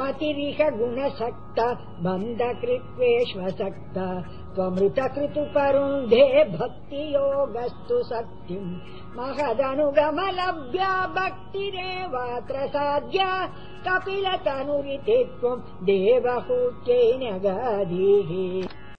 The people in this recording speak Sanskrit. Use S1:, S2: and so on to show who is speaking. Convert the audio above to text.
S1: मतिरिह गुणसक्त बन्धकृत्वेष्वसक्त त्वमृतकृतुपरुन्धे भक्तियोगस्तु सत्यम् भक्तियोगस्तु शक्तिम् साध्या कपिलतनुरिति त्वम् देवहूत्यै देवभूत्यै